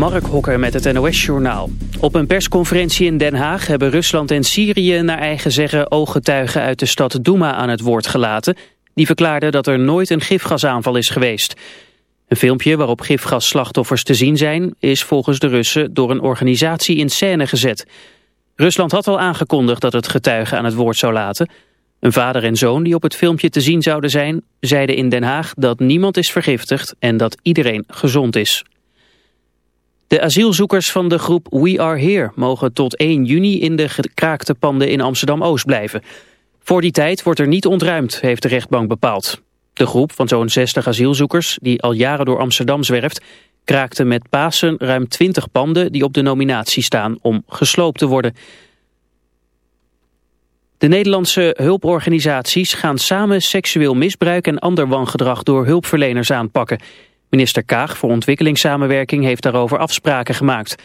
Mark Hokker met het NOS-journaal. Op een persconferentie in Den Haag hebben Rusland en Syrië naar eigen zeggen ooggetuigen uit de stad Douma aan het woord gelaten. Die verklaarden dat er nooit een gifgasaanval is geweest. Een filmpje waarop gifgasslachtoffers te zien zijn is volgens de Russen door een organisatie in scène gezet. Rusland had al aangekondigd dat het getuigen aan het woord zou laten. Een vader en zoon die op het filmpje te zien zouden zijn, zeiden in Den Haag dat niemand is vergiftigd en dat iedereen gezond is. De asielzoekers van de groep We Are Here mogen tot 1 juni in de gekraakte panden in Amsterdam-Oost blijven. Voor die tijd wordt er niet ontruimd, heeft de rechtbank bepaald. De groep van zo'n 60 asielzoekers, die al jaren door Amsterdam zwerft, kraakte met Pasen ruim 20 panden die op de nominatie staan om gesloopt te worden. De Nederlandse hulporganisaties gaan samen seksueel misbruik en ander wangedrag door hulpverleners aanpakken. Minister Kaag voor ontwikkelingssamenwerking heeft daarover afspraken gemaakt.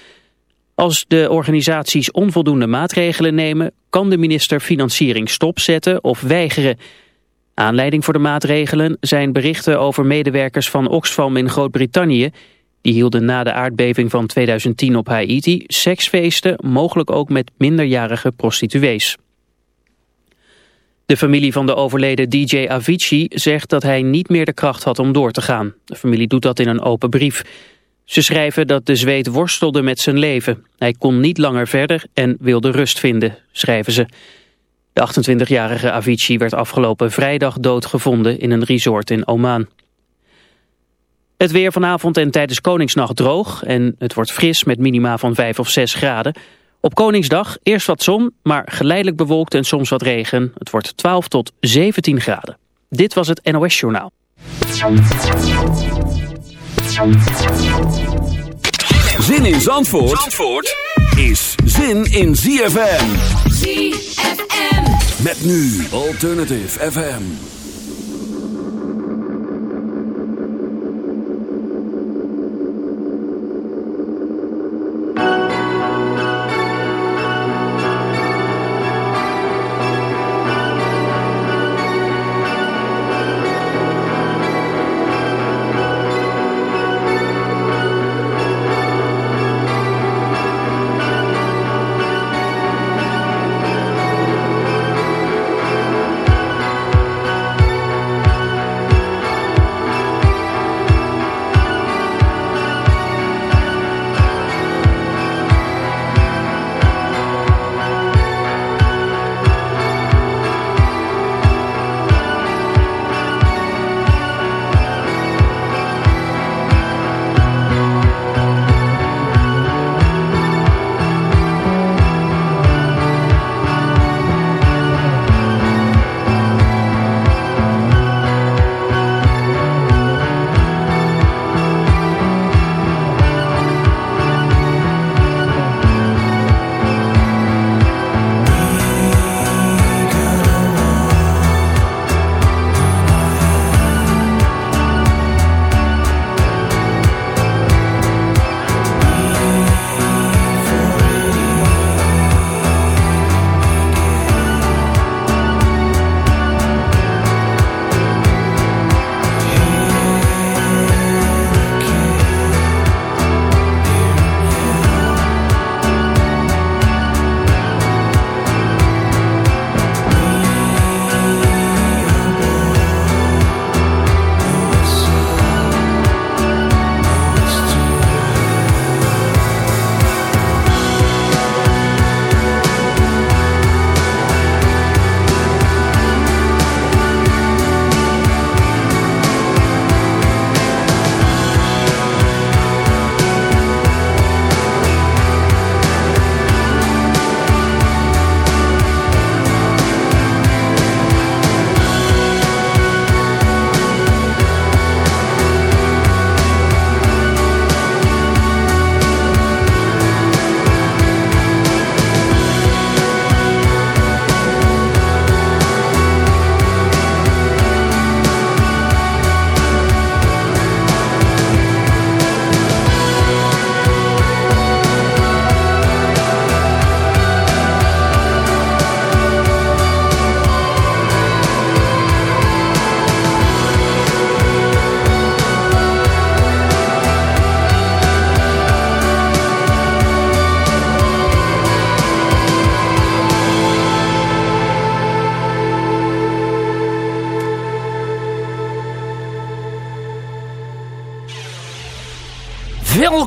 Als de organisaties onvoldoende maatregelen nemen, kan de minister financiering stopzetten of weigeren. Aanleiding voor de maatregelen zijn berichten over medewerkers van Oxfam in Groot-Brittannië. Die hielden na de aardbeving van 2010 op Haiti seksfeesten, mogelijk ook met minderjarige prostituees. De familie van de overleden DJ Avicii zegt dat hij niet meer de kracht had om door te gaan. De familie doet dat in een open brief. Ze schrijven dat de Zweed worstelde met zijn leven. Hij kon niet langer verder en wilde rust vinden, schrijven ze. De 28-jarige Avicii werd afgelopen vrijdag doodgevonden in een resort in Oman. Het weer vanavond en tijdens Koningsnacht droog en het wordt fris met minima van 5 of 6 graden. Op Koningsdag eerst wat zon, maar geleidelijk bewolkt en soms wat regen. Het wordt 12 tot 17 graden. Dit was het NOS Journaal. Zin in Zandvoort, Zandvoort is zin in ZFM. ZFM. Met nu Alternative FM.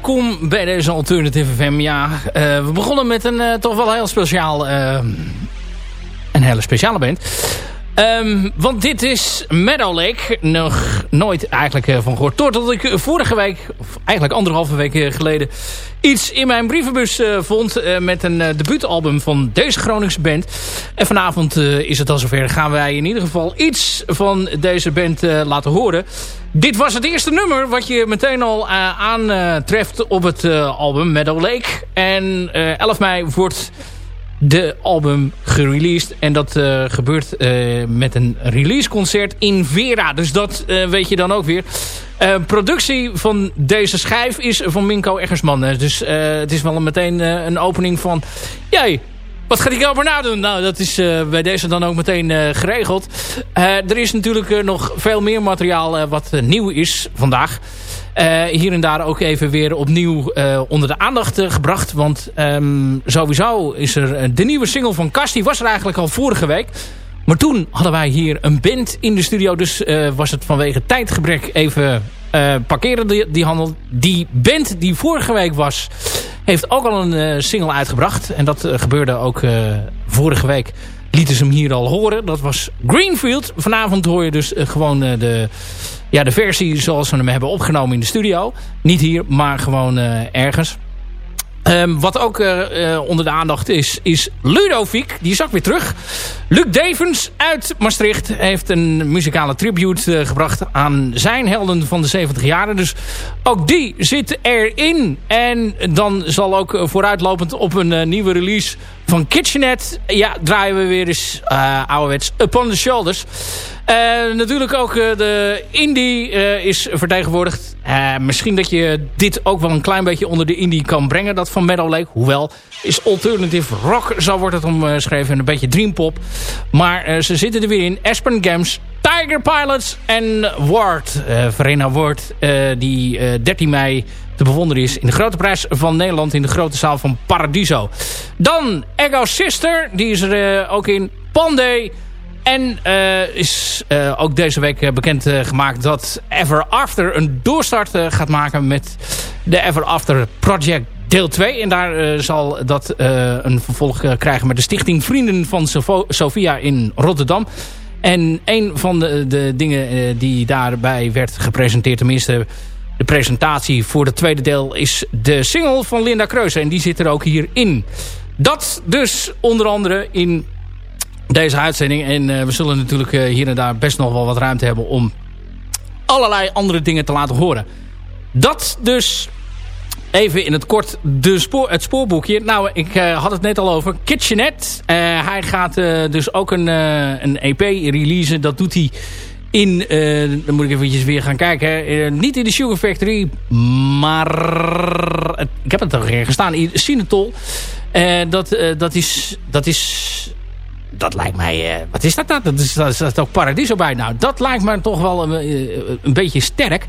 Welkom bij deze Alternative FM. Ja, uh, we begonnen met een uh, toch wel heel speciaal... Uh, een hele speciale band. Um, want dit is Meadow Lake. Nog nooit eigenlijk van gehoord. Totdat ik vorige week, of eigenlijk anderhalve week geleden... iets in mijn brievenbus vond met een debuutalbum van deze Groningse band. En vanavond is het al zover. Gaan wij in ieder geval iets van deze band laten horen. Dit was het eerste nummer wat je meteen al uh, aantreft op het uh, album Meadow Lake. En 11 mei wordt de album gereleased. En dat gebeurt met een releaseconcert in Vera. Dus dat weet je dan ook weer. productie van deze schijf is van Minko Eggersman. Dus het is wel meteen een opening van... Jij, wat gaat die nou doen? Nou, dat is uh, bij deze dan ook meteen uh, geregeld. Uh, er is natuurlijk nog veel meer materiaal wat nieuw is vandaag. hier en daar ook even weer opnieuw onder de aandacht gebracht. Want um, sowieso is er de nieuwe single van Kasti was er eigenlijk al vorige week. Maar toen hadden wij hier een band in de studio. Dus was het vanwege tijdgebrek even parkeren die, die handel. Die band die vorige week was heeft ook al een uh, single uitgebracht. En dat uh, gebeurde ook uh, vorige week. Lieten ze hem hier al horen. Dat was Greenfield. Vanavond hoor je dus gewoon de, ja, de versie zoals we hem hebben opgenomen in de studio. Niet hier, maar gewoon ergens. Um, wat ook uh, uh, onder de aandacht is, is Ludovic. Die ook weer terug. Luc Devens uit Maastricht heeft een muzikale tribute uh, gebracht aan zijn helden van de 70 jaren. Dus ook die zit erin. En dan zal ook vooruitlopend op een nieuwe release van Kitchenet... ja, draaien we weer eens ouderwets Upon the Shoulders. Uh, natuurlijk ook uh, de indie uh, is vertegenwoordigd. misschien dat je dit ook wel een klein beetje onder de indie kan brengen. Dat van Meadow Lake. Hoewel is alternative rock. Zo wordt het omschreven. En een beetje dreampop. Maar ze zitten er weer in. Aspen Games. Tiger Pilots en Ward. Verena Ward. die 13 mei te bewonderen is in de grote prijs van Nederland in de grote zaal van Paradiso. Dan Ego Sister, die is er ook in. Pandey, en uh, is uh, ook deze week bekend gemaakt dat Ever After een doorstart gaat maken met de Ever After Project deel 2. En daar zal dat een vervolg krijgen met de stichting Vrienden van Sofia in Rotterdam. En een van de, de dingen die daarbij werd gepresenteerd, tenminste de presentatie voor het tweede deel, is de single van Linda Kreuze. En die zit er ook hier in. Dat dus onder andere in deze uitzending. En uh, we zullen natuurlijk uh, hier en daar best nog wel wat ruimte hebben om allerlei andere dingen te laten horen. Dat dus even in het kort de spoor, het spoorboekje. Nou, ik uh, had het net al over Kitchenet. hij gaat dus ook een, een EP releasen. Dat doet hij in, dan moet ik eventjes weer gaan kijken. niet in de Sugar Factory, maar ik heb het er gestaan. In Sinatol. dat, dat, is, dat is dat lijkt mij... Uh, wat is dat dan? Dat is, dat is, dat ook Paradiso bij. Nou, dat lijkt me toch wel een, eh, een beetje sterk.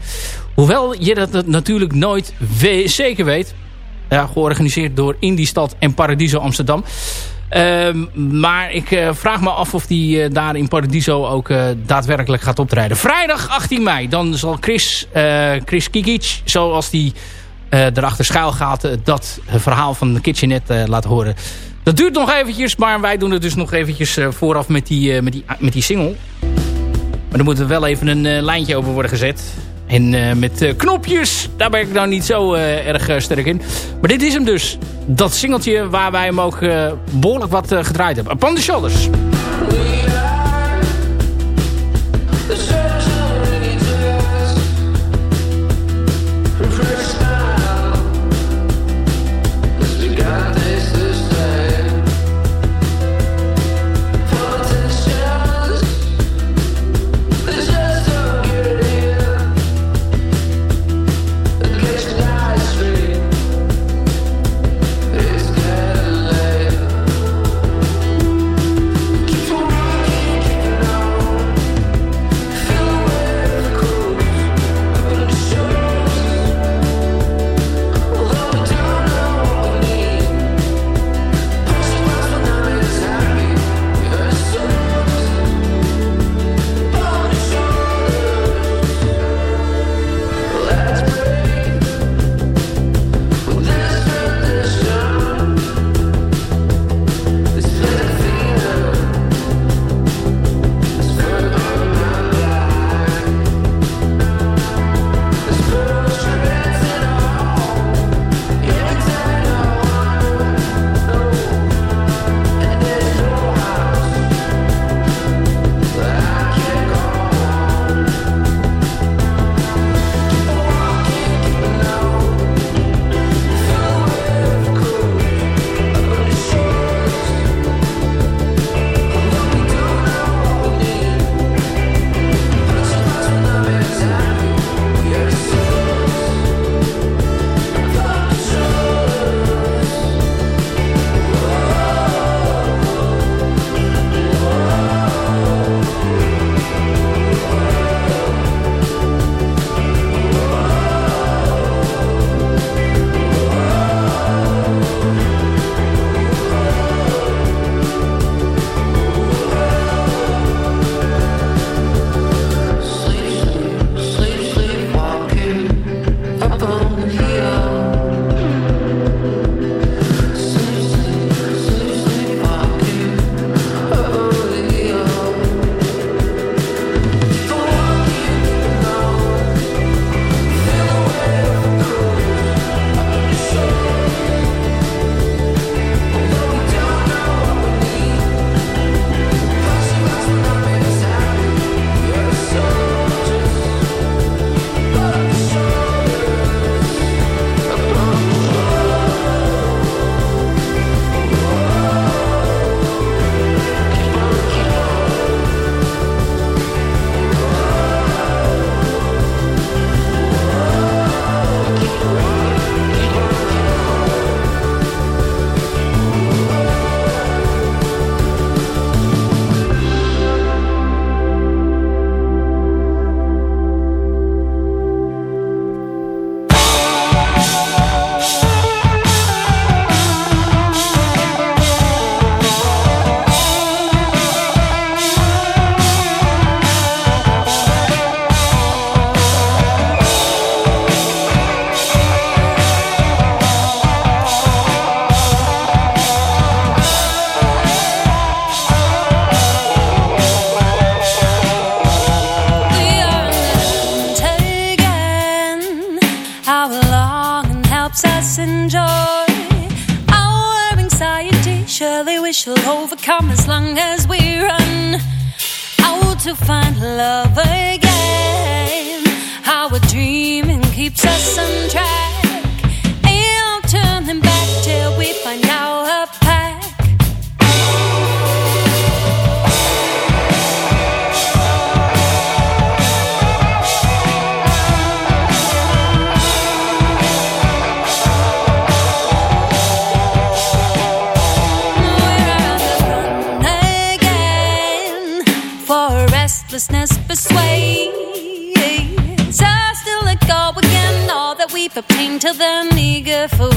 Hoewel je dat natuurlijk nooit zeker weet. Ja, georganiseerd door Indiestad en Paradiso Amsterdam. Uh, maar ik uh, vraag me af of die uh, daar in Paradiso ook daadwerkelijk gaat optreden. Vrijdag 18 mei. Dan zal Chris, Chris Kikic, zoals die erachter schuil gaat... dat verhaal van de Kitchenet laten horen... Dat duurt nog eventjes, maar wij doen het dus nog eventjes vooraf met die, met, die, met die single. Maar er moet wel even een lijntje over worden gezet. En met knopjes, daar ben ik nou niet zo erg sterk in. Maar dit is hem dus. Dat singeltje waar wij hem ook behoorlijk wat gedraaid hebben. Upon the Shoulders. To find love again. Our dreaming keeps us on track. the pain till they're meager for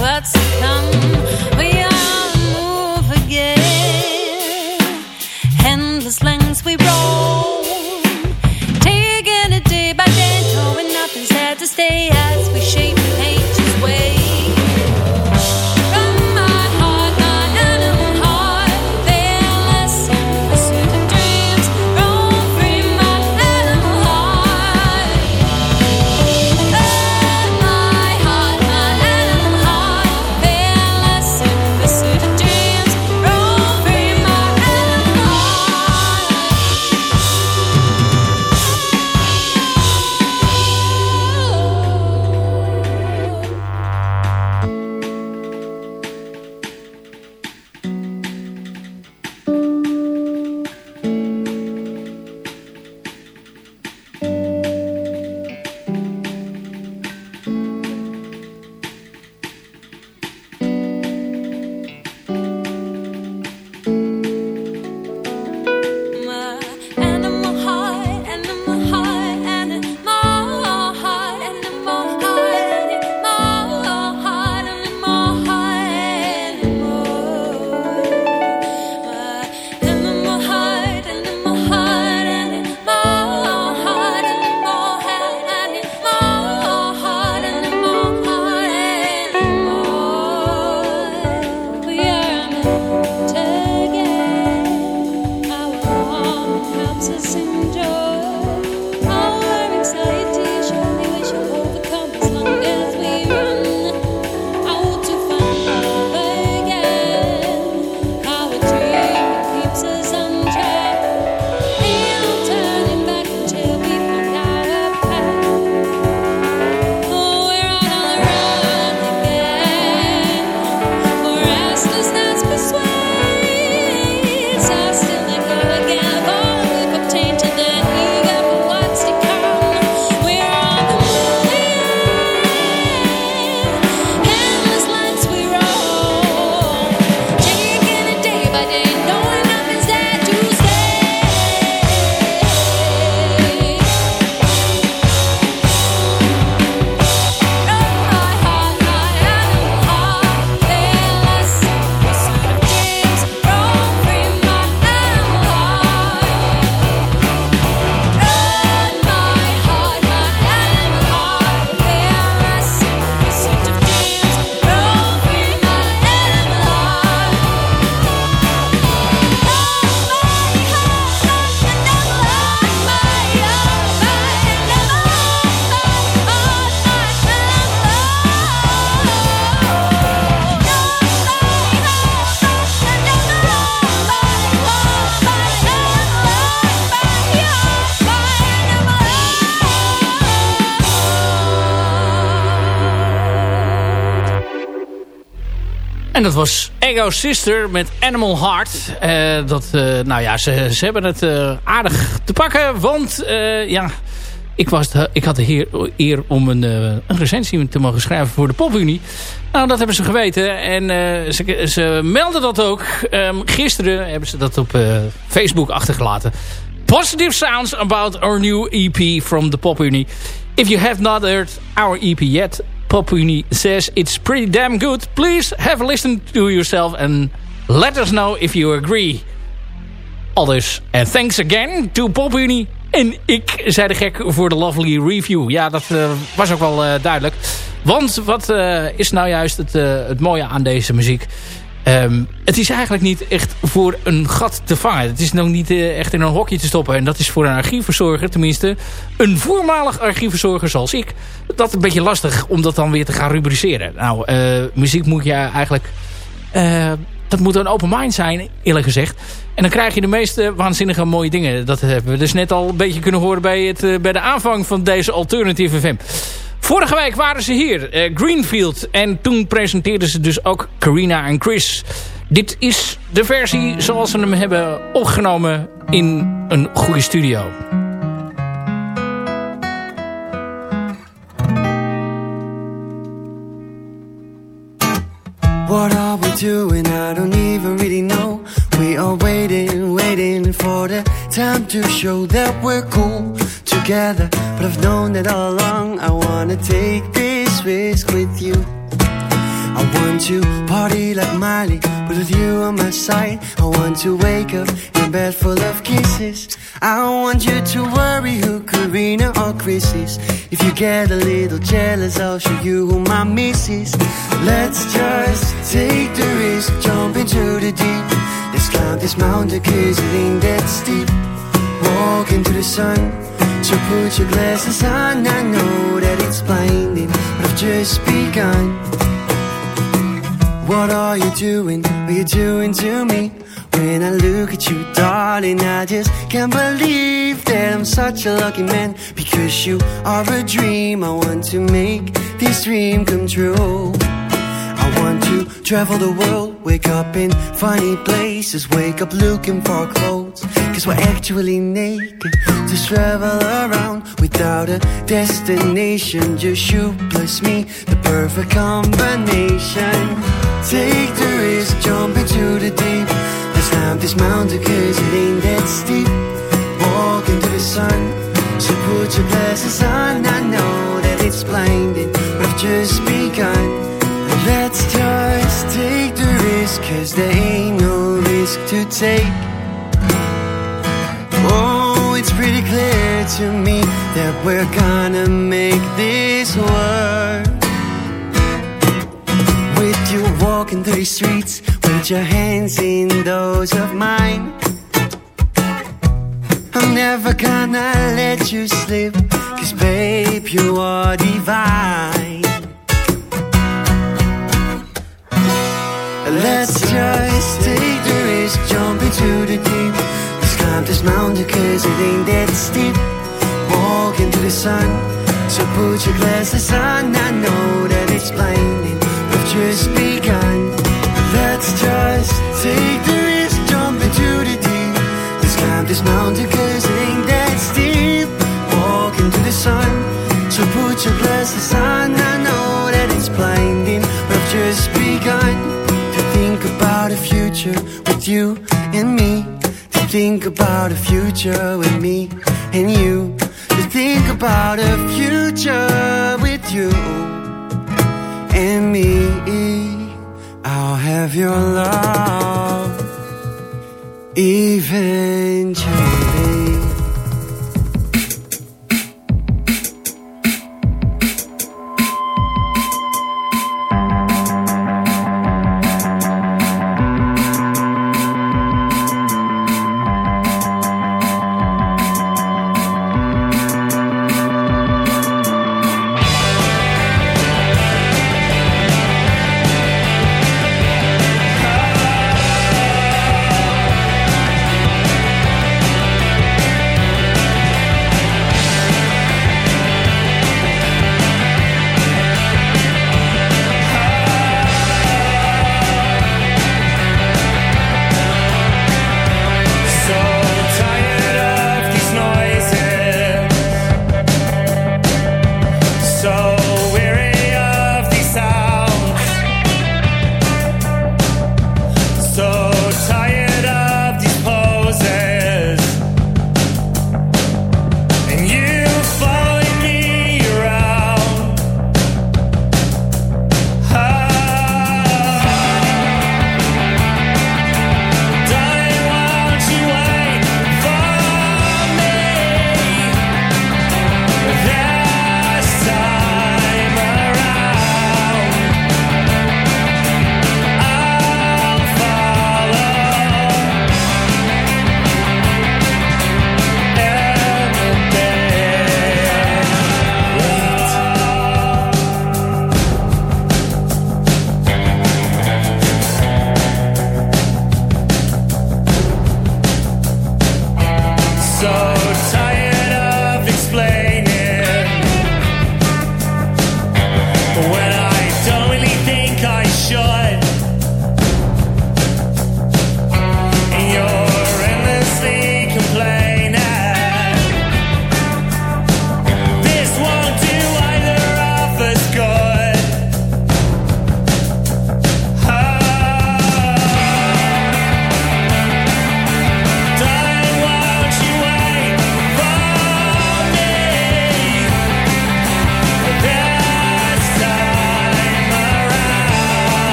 En dat was Ego Sister met Animal Heart. Eh, dat, eh, nou ja, ze, ze hebben het eh, aardig te pakken. Want ja, ik, was ik had de heer, eer om een, een recensie te mogen schrijven voor de PopUnie. Nou, dat hebben ze geweten. En ze, ze melden dat ook. Ehm, gisteren hebben ze dat op Facebook achtergelaten. Positive sounds about our new EP from the PopUnie. If you have not heard our EP yet, PopUnie says it's pretty damn good. Please have a listen to yourself and let us know if you agree. Aldus. En thanks again to PopUnie. En ik zei de gek voor de lovely review. Ja, dat eh, was ook wel eh, duidelijk. Want wat eh, is nou juist het, het mooie aan deze muziek? Ehm, het is eigenlijk niet echt voor een gat te vangen. Het is nog niet eh, echt in een hokje te stoppen. En dat is voor een archiefverzorger, tenminste een voormalig archiefverzorger zoals ik... dat een beetje lastig om dat dan weer te gaan rubriceren. Nou, uh, muziek moet je eigenlijk... Uh, dat moet een open mind zijn, eerlijk gezegd. En dan krijg je de meeste waanzinnige mooie dingen. Dat hebben we dus net al een beetje kunnen horen bij, het, bij de aanvang van deze Alternative FM. Vorige week waren ze hier, uh, Greenfield. En toen presenteerden ze dus ook Carina en Chris. Dit is de versie zoals ze hem hebben opgenomen in een goede studio. What are we doing? I don't even really know. We are waiting, waiting for the time to show that we're cool together. But I've known that all along. I wanna take this risk with you. I want to party like Miley, but with you on my side. I want to wake up in a bed full of kisses. I don't want you to worry who Karina or Chris is. If you get a little jealous, I'll show you who my miss is. Let's just take the risk, jump into the deep. Let's climb this mountain, cause it ain't that steep. Walk into the sun, so put your glasses on. I know that it's blinding, but I've just begun. What are you doing? What are you doing to me? When I look at you, darling, I just can't believe that I'm such a lucky man. Because you are a dream, I want to make this dream come true. I want to travel the world, wake up in funny places, wake up looking for clothes. Cause we're actually naked, just travel around without a destination. Just you plus me, the perfect combination. Take the risk, jump into the deep. Let's climb this mountain cause it ain't that steep. Walk into the sun, so put your glasses on. I know that it's blinding, I've just begun. Cause there ain't no risk to take. Oh, it's pretty clear to me that we're gonna make this work. With you walking through the streets, with your hands in those of mine. I'm never gonna let you slip, cause babe, you are divine. Let's just take the risk, jump into the deep. Let's climb this mountain cause it ain't that steep. Walk into the sun, so put your glasses on. I know that it's blinding, we've just begun. Let's just take the risk, jump into the deep. Let's climb this mountain cause it ain't that steep. Walk into the sun, so put your glasses on. You and me. To think about a future with me and you. To think about a future with you and me. I'll have your love eventually.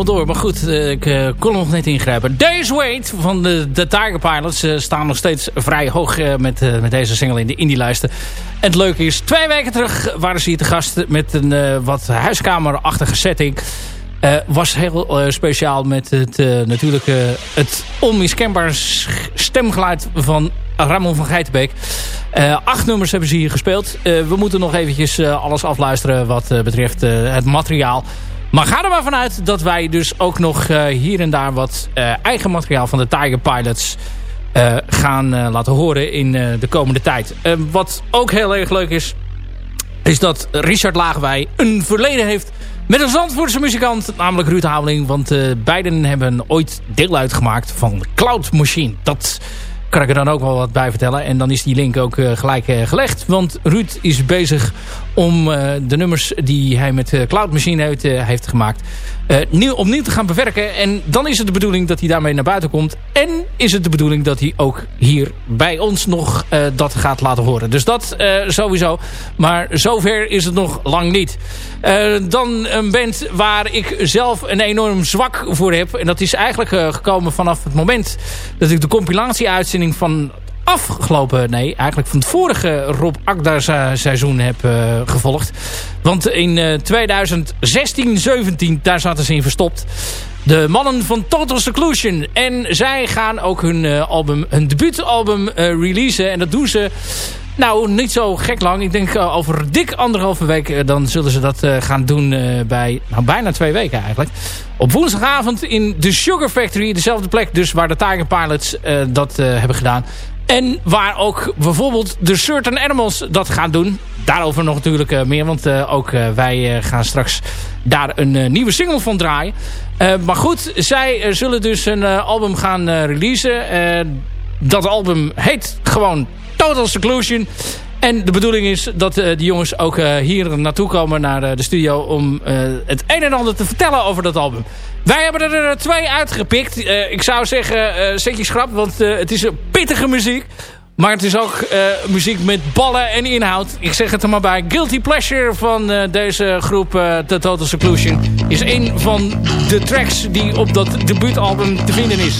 Eh, door. Maar goed, eh, ik eh, kon nog net ingrijpen. Days Wait van de, de Tiger Pilots uh, staan nog steeds vrij hoog met, met deze single in de indie-lijsten. En het leuke is, twee weken terug waren ze hier te gast met een wat huiskamerachtige setting. was heel speciaal met het, natuurlijk het onmiskenbaar stemgeluid van Ramon van Geitenbeek. acht nummers hebben ze hier gespeeld. we moeten nog eventjes alles afluisteren wat betreft het materiaal. Maar ga er maar vanuit dat wij dus ook nog uh, hier en daar wat uh, eigen materiaal van de Tiger Pilots uh, gaan laten horen in de komende tijd. wat ook heel erg leuk is, is dat Richard Laagwij een verleden heeft met een Zandvoortse muzikant, namelijk Ruud Hameling. Want beiden hebben ooit deel uitgemaakt van Cloud Machine. Dat kan ik er dan ook wel wat bij vertellen. En dan is die link ook gelijk gelegd. Want Ruud is bezig om uh, de nummers die hij met Cloud Machine heeft, heeft gemaakt... nieuw, opnieuw te gaan bewerken. En dan is het de bedoeling dat hij daarmee naar buiten komt. En is het de bedoeling dat hij ook hier bij ons nog dat gaat laten horen. Dus dat sowieso. Maar zover is het nog lang niet. dan een band waar ik zelf een enorm zwak voor heb. En dat is eigenlijk gekomen vanaf het moment dat ik de compilatie uitzending van afgelopen, nee, eigenlijk van het vorige Rob Akda seizoen heb uh, gevolgd. Want in uh, 2016, 17, daar zaten ze in verstopt. De mannen van Total Seclusion. En zij gaan ook hun, uh, album, hun debuutalbum releasen. En dat doen ze nou, niet zo gek lang. Ik denk over dik anderhalve week dan zullen ze dat gaan doen bij nou, bijna twee weken eigenlijk. Op woensdagavond in de Sugar Factory. Dezelfde plek dus waar de Tiger Pilots dat hebben gedaan. En waar ook bijvoorbeeld de Certain Animals dat gaan doen. Daarover nog natuurlijk meer. Want ook wij gaan straks daar een nieuwe single van draaien. maar goed, zij zullen dus een album gaan releasen. dat album heet gewoon Total Seclusion. En de bedoeling is dat de jongens ook hier naartoe komen naar de studio... om het een en ander te vertellen over dat album. Wij hebben er twee uitgepikt. ik zou zeggen, zet je schrap, want het is pittige muziek. Maar het is ook muziek met ballen en inhoud. Ik zeg het er maar bij. Guilty Pleasure van deze groep The Total Seclusion... is een van de tracks die op dat debuutalbum te vinden is.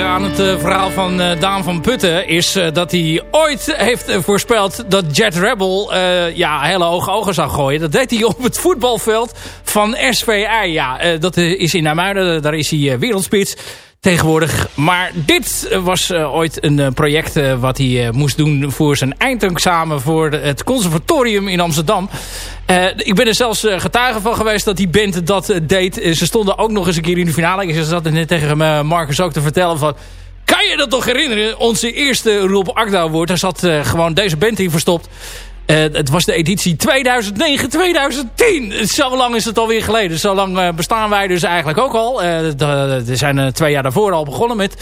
Aan het uh, verhaal van uh, Daan van Putten... is uh, dat hij ooit heeft voorspeld dat Jet Rebel ja, hele hoge ogen zou gooien. Dat deed hij op het voetbalveld van SVI. Ja, dat is in Namuiden, daar is hij wereldspits tegenwoordig. Maar dit was uh, ooit een uh, project wat hij moest doen voor zijn eindexamen voor het conservatorium in Amsterdam. ik ben er zelfs getuige van geweest dat die band dat deed. ze stonden ook nog eens een keer in de finale. Ik zat net tegen Marcus ook te vertellen van... Kan je dat toch herinneren? Onze eerste Rob Akda wordt. Daar zat gewoon deze band in verstopt. Uh, het was de editie 2009-2010. Zo lang is het alweer geleden. Zo lang uh, bestaan wij dus eigenlijk ook al. Uh, we zijn twee jaar daarvoor al begonnen met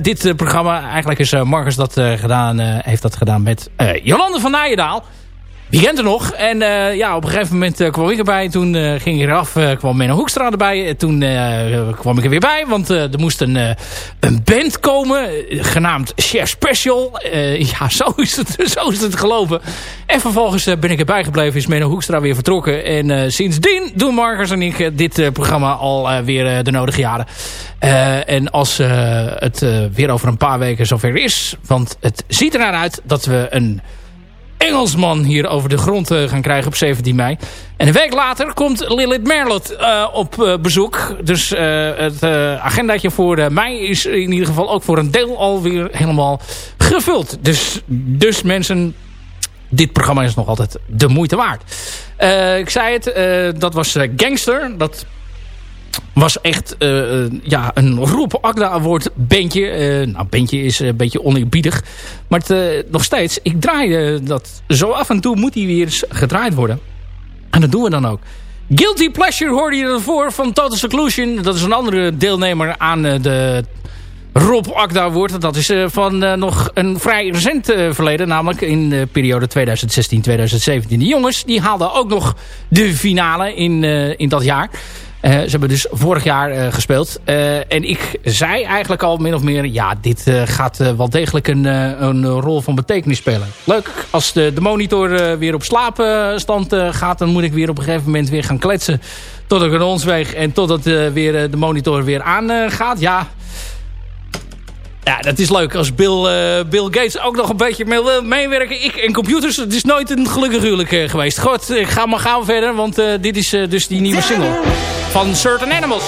dit programma. Eigenlijk is Marcus dat gedaan, heeft dat gedaan met Jolande van Nijendaal. Wie kent er nog? En uh, ja, op een gegeven moment uh, kwam ik erbij. Toen uh, ging ik eraf, kwam Menno Hoekstra erbij. toen kwam ik er weer bij, want er moest een, een band komen. genaamd Chef Special. ja, zo is, het, zo is het gelopen. En vervolgens ben ik erbij gebleven. Is Menno Hoekstra weer vertrokken. En sindsdien doen Marcus en ik dit programma al weer de nodige jaren. en als het weer over een paar weken zover is. Want het ziet er naar uit dat we een Engelsman hier over de grond uh, gaan krijgen op 17 mei. En een week later komt Lilith Merlot uh, op uh, bezoek. Dus het agendaatje voor mij is in ieder geval ook voor een deel alweer helemaal gevuld. Dus, dus mensen, dit programma is nog altijd de moeite waard. ik zei het, dat was Gangster. Dat was echt uh, ja, een Roep Agda Award bandje. Uh, nou, bandje is een beetje oneerbiedig. Maar het, nog steeds, ik draai dat zo af en toe moet hij weer eens gedraaid worden. En dat doen we dan ook. Guilty Pleasure hoorde je ervoor van Total Seclusion. Dat is een andere deelnemer aan de Rob Akda Award. Dat is van nog een vrij recent verleden. Namelijk in de periode 2016-2017. Die jongens die haalden ook nog de finale in, in dat jaar. Uh, ze hebben dus vorig jaar uh, gespeeld. Uh, en ik zei eigenlijk al min of meer... ja, dit gaat wel degelijk een, een rol van betekenis spelen. Leuk, als de, de monitor weer op slaapstand gaat... dan moet ik weer op een gegeven moment weer gaan kletsen... tot ik een ons weeg en totdat weer, de monitor weer aangaat. ja, ja, dat is leuk als Bill, uh, Bill Gates ook nog een beetje mee wil meewerken. Ik en computers, het is nooit een gelukkig huwelijk uh, geweest. Goed, ik ga maar gaan verder, want uh, dit is dus die nieuwe single van Certain Animals.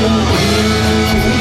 The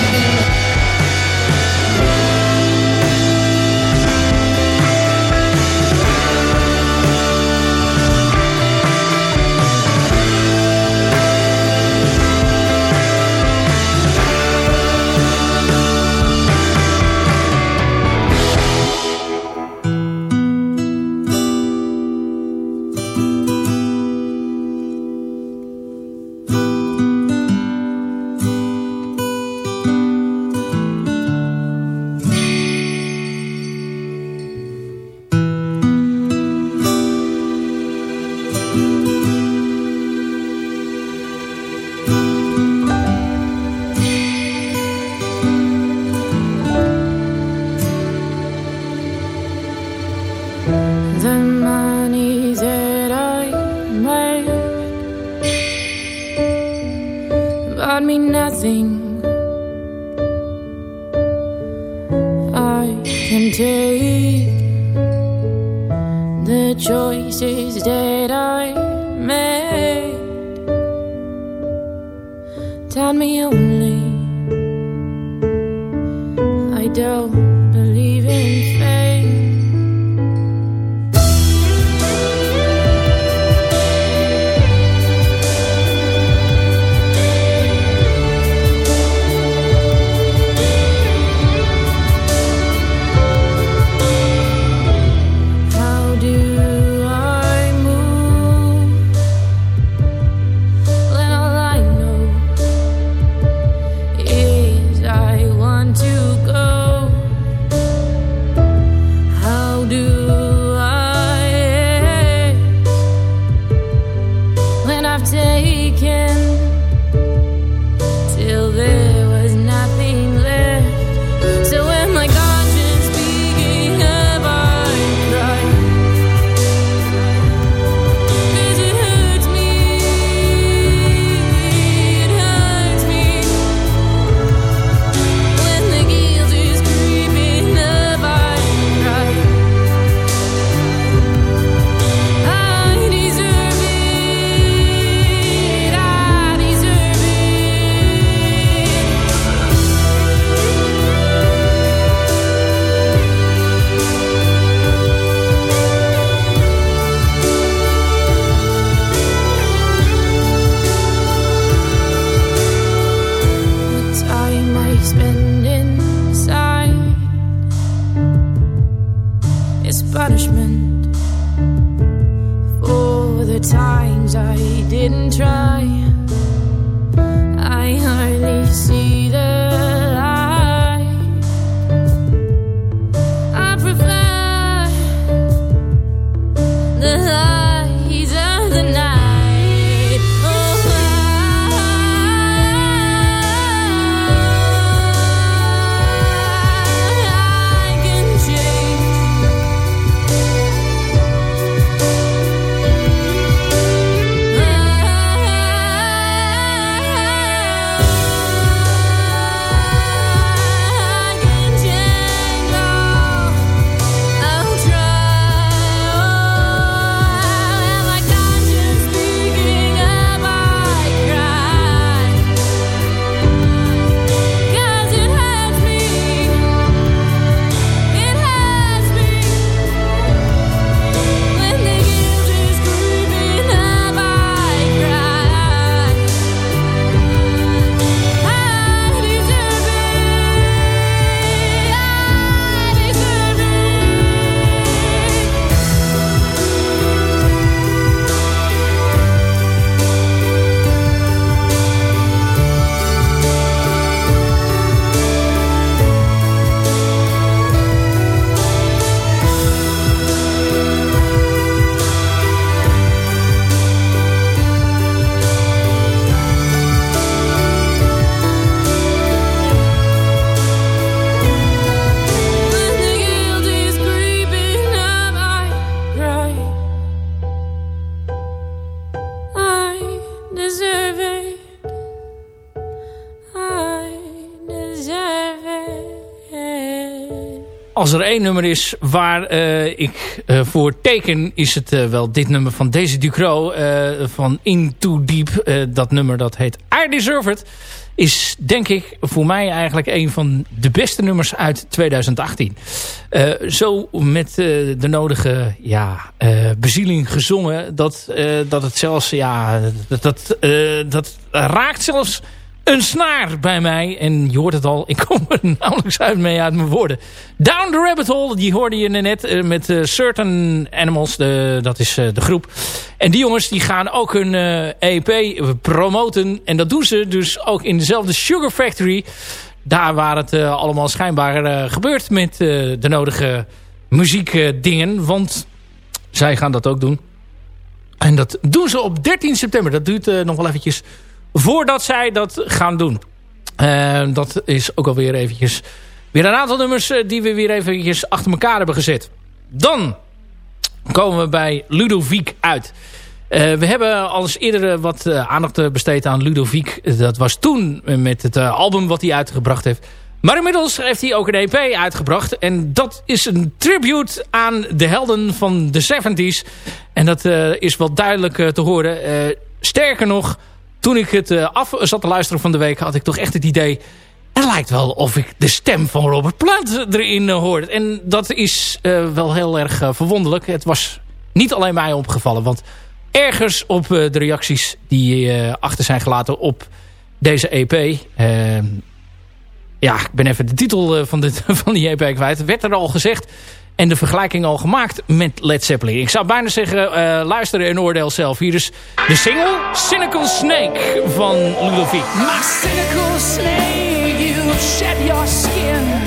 als er één nummer is waar eh, ik uh, voor teken... is het uh, wel dit nummer van Daisy Ducro van In Too Deep. dat nummer dat heet I Deserve It. Is denk ik voor mij eigenlijk een van de beste nummers uit 2018. zo met de nodige ja, bezieling gezongen. Dat, dat het zelfs... Ja, dat, dat, dat raakt zelfs een snaar bij mij. En je hoort het al, ik kom er nauwelijks uit mee uit mijn woorden. Down the Rabbit Hole, die hoorde je net uh, met uh, Certain Animals. De, dat is uh, de groep. En die jongens die gaan ook hun EP promoten. En dat doen ze dus ook in dezelfde Sugar Factory. Daar waar het allemaal schijnbaar gebeurt met de nodige muziekdingen. want zij gaan dat ook doen. En dat doen ze op 13 september. Dat duurt nog wel eventjes voordat zij dat gaan doen. Uh, dat is ook alweer eventjes... Weer een aantal nummers uh, die we weer eventjes achter elkaar hebben gezet. Dan komen we bij Ludovic uit. Uh, we hebben al eens eerder wat aandacht besteed aan Ludovic. Dat was toen met het album wat hij uitgebracht heeft. Maar inmiddels heeft hij ook een EP uitgebracht. En dat is een tribute aan de helden van de 70s. En dat is wel duidelijk te horen. sterker nog toen ik het uh, af zat te luisteren van de week... had ik toch echt het idee... het lijkt wel of ik de stem van Robert Plant erin uh, hoorde. En dat is uh, wel heel erg verwonderlijk. Het was niet alleen mij opgevallen. Want ergens op de reacties die achter zijn gelaten op deze EP... ja, ik ben even de titel van, dit, van die EP kwijt. Werd er al gezegd en de vergelijking al gemaakt met Led Zeppelin. Ik zou bijna zeggen, uh, luisteren en oordeel zelf. Hier is de single Cynical Snake van Ludovic. My cynical snake, you shed your skin.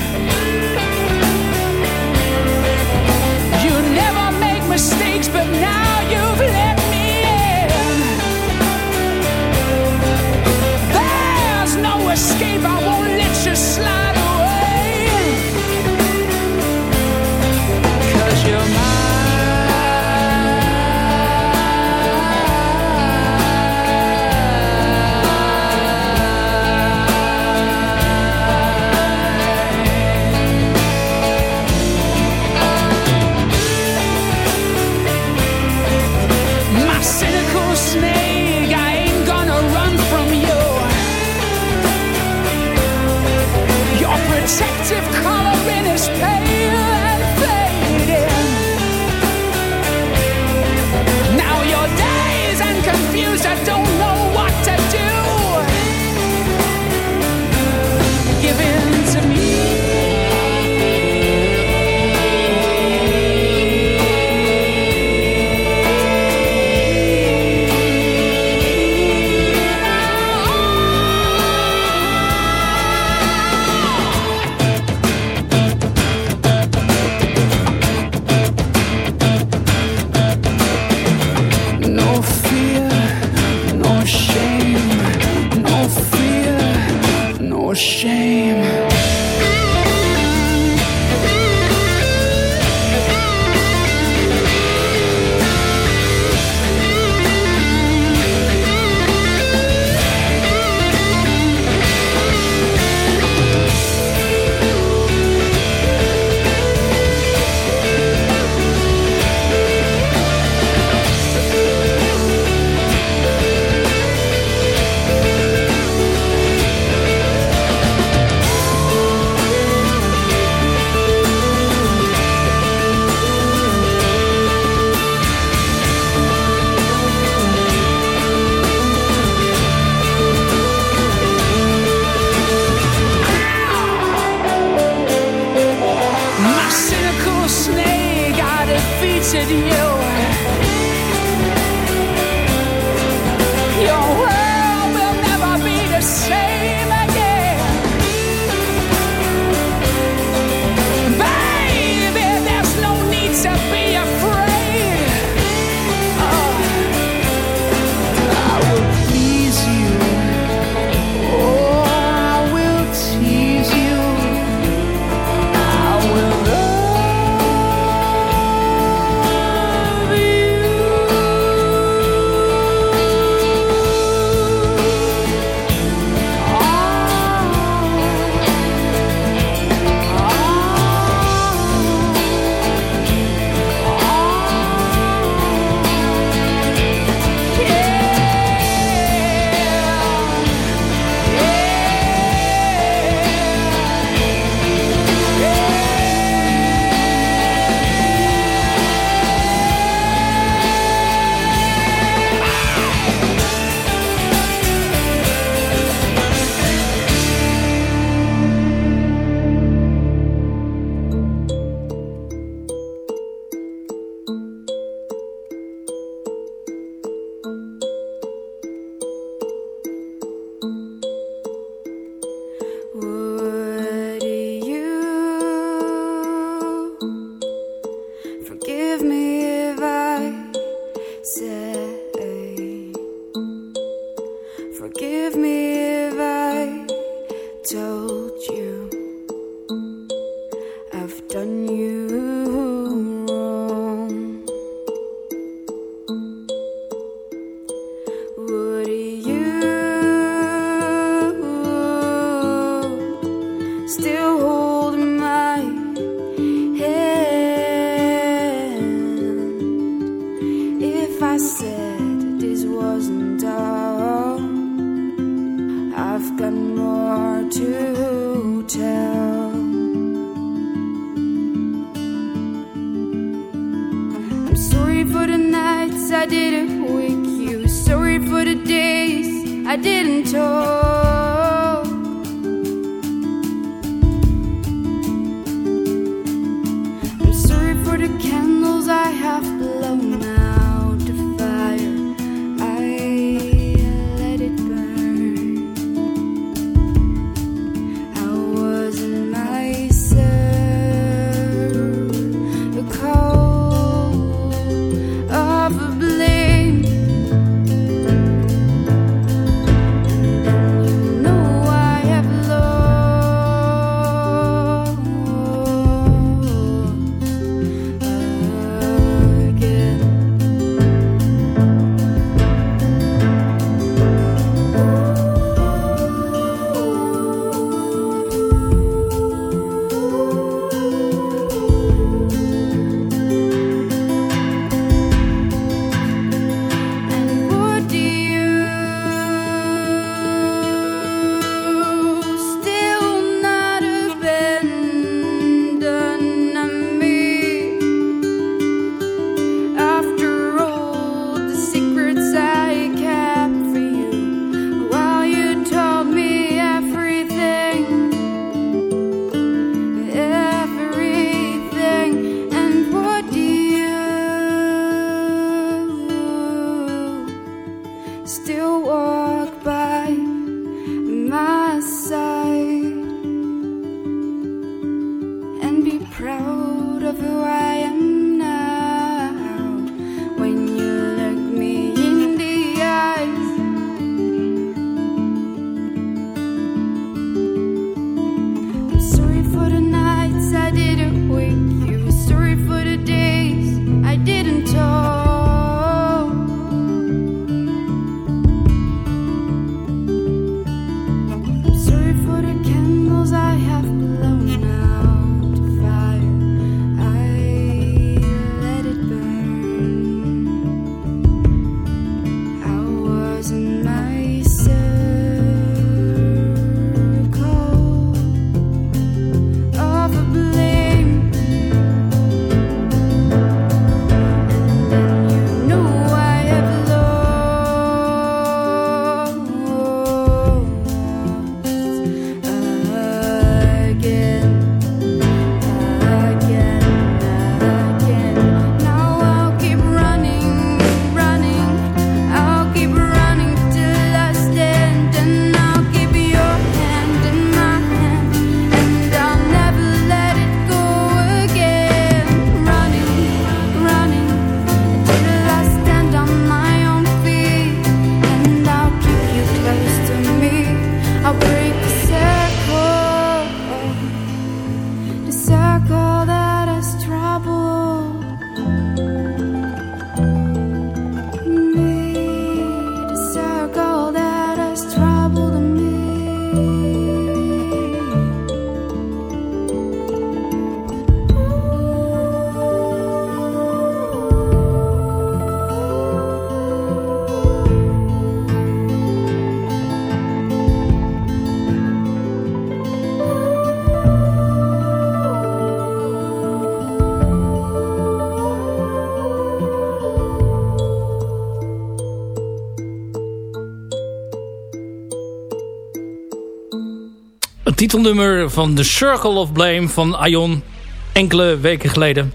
Titelnummer van The Circle of Blame van Aion. Enkele weken geleden,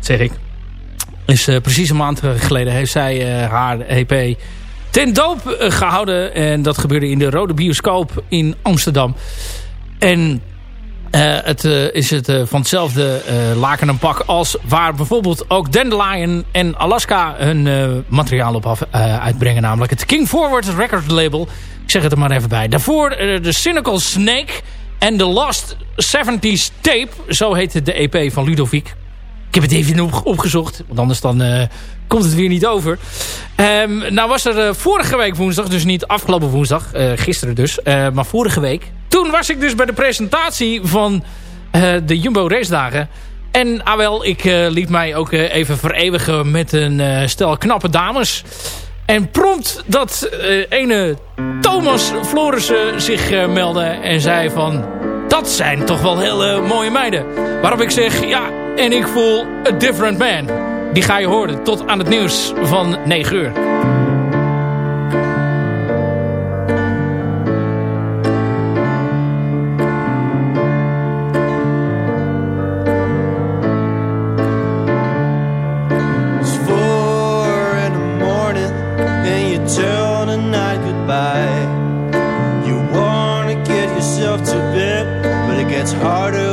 zeg ik. Is eh, precies een maand geleden heeft zij eh, haar EP ten doop eh, gehouden. En dat gebeurde in de Rode Bioscoop in Amsterdam. En het is het eh, van hetzelfde laken en pak als waar bijvoorbeeld ook Dandelion en Alaska hun materiaal op af, uitbrengen. Namelijk het King Forward record label. Ik zeg het er maar even bij. Daarvoor de Cynical Snake en The Lost 70s Tape. Zo heette de EP van Ludovic. Ik heb het even op, opgezocht. Want anders dan eh, komt het weer niet over. Ehm, nou was er eh, vorige week woensdag. Dus niet afgelopen woensdag. eh, gisteren dus. maar vorige week. Toen was ik dus bij de presentatie van de Jumbo Race Dagen. En ah wel, ik liet mij ook even vereeuwigen met een stel knappe dames. En prompt dat uh, ene Thomas Florissen zich eh, meldde en zei van... Dat zijn toch wel hele mooie meiden. Waarop ik zeg, ja, en ik voel a different man. Die ga je horen tot aan het nieuws van 9 uur. You wanna get yourself to bed, but it gets harder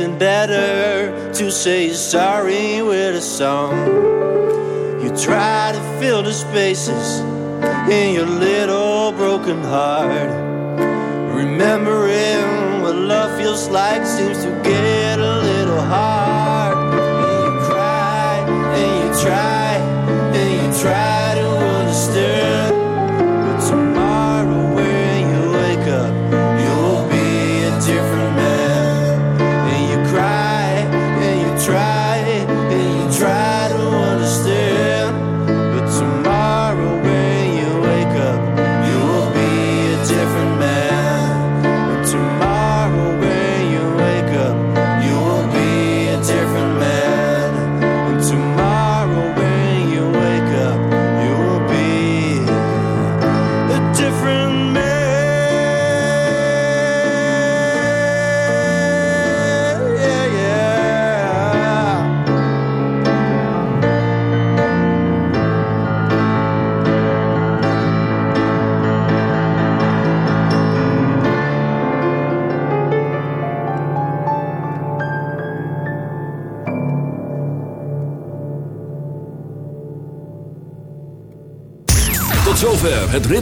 been better to say you're sorry with a song. You try to fill the spaces in your little broken heart. Remembering what love feels like